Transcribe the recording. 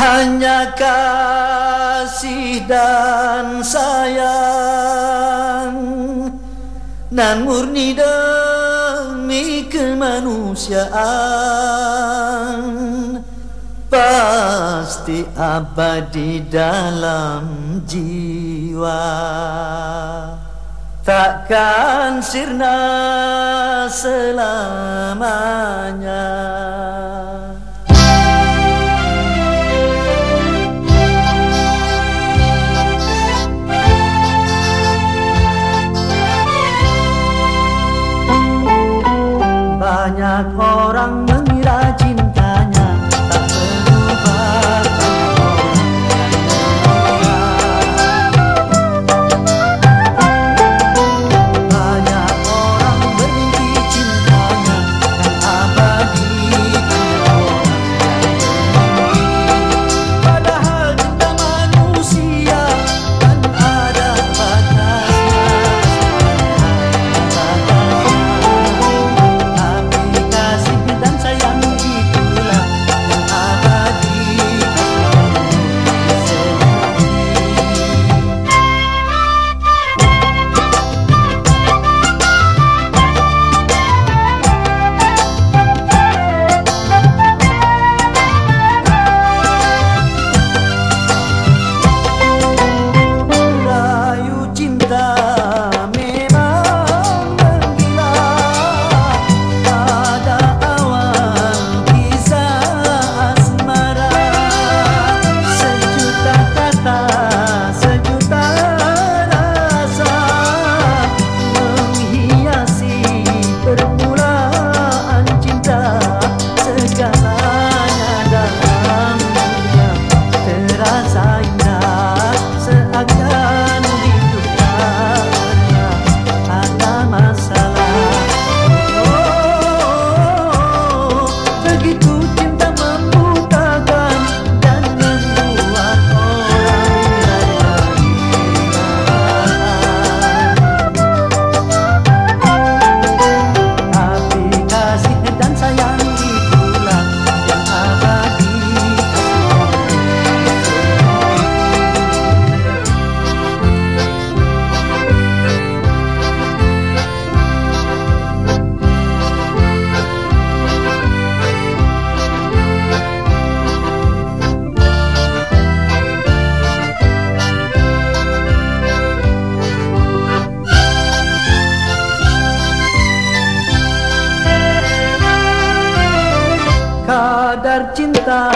hanya kasih dan sayang nan murni demi kemanusiaan. Pasti abadi dalam jiwa. Takkan sirna selamanya. هر kadar cinta